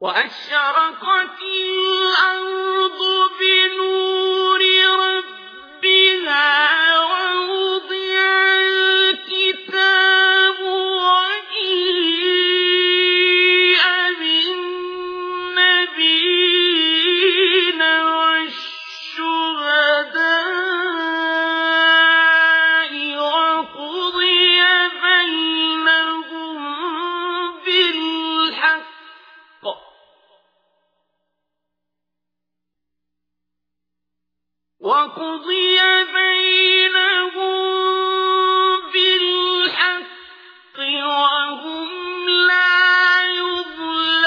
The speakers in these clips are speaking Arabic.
وأشرقت وقضي بينهم بالحق وهم لا يظلمون.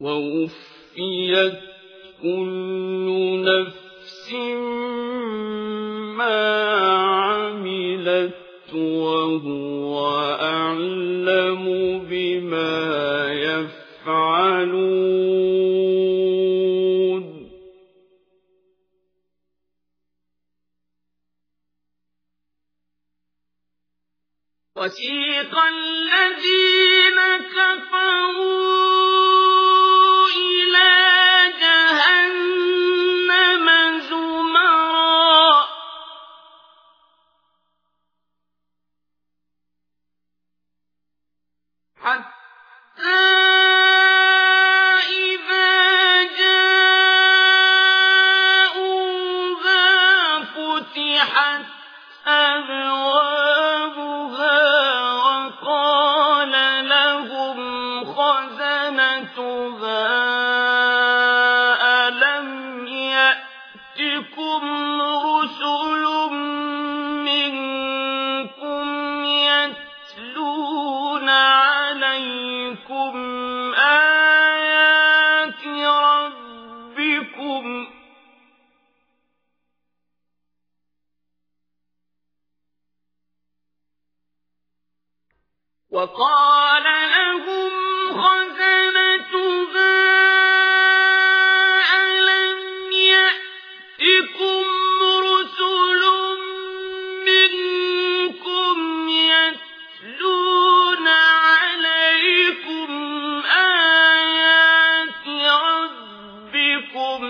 ووفيت كل نفس ما عملت وهو وسيق الذين كفروا وقال لهم خزنتها ألم يأتكم رسل منكم يتلون عليكم آيات ربكم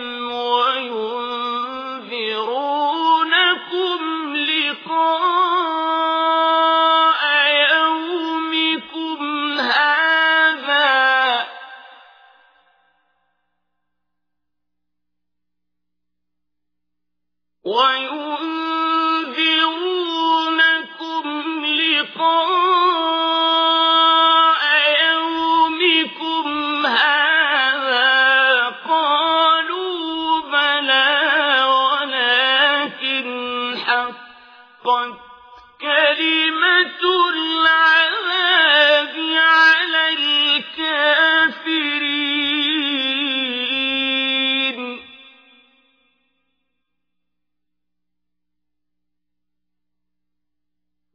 كلمة العذاب على الكافرين.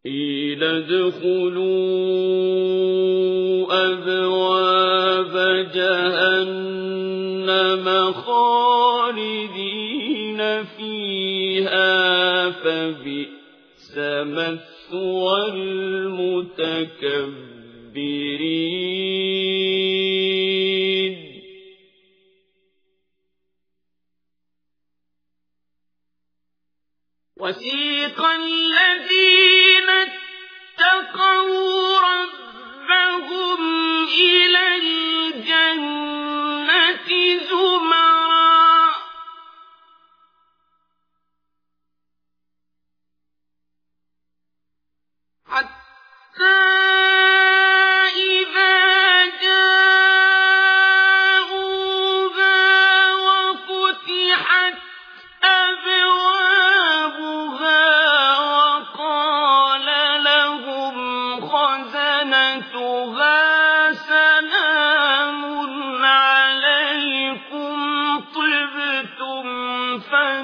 قيل ادخلوا أبواب جهنم خالدين فيها. فبئس مثوى المتكبرين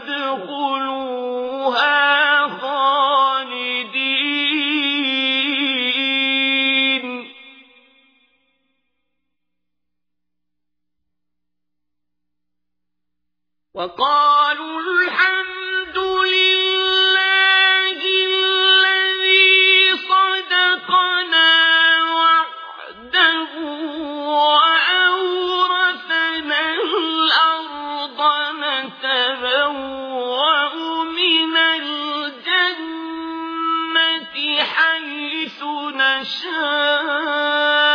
فادخلوها خالدين. وقال حيث نشاء.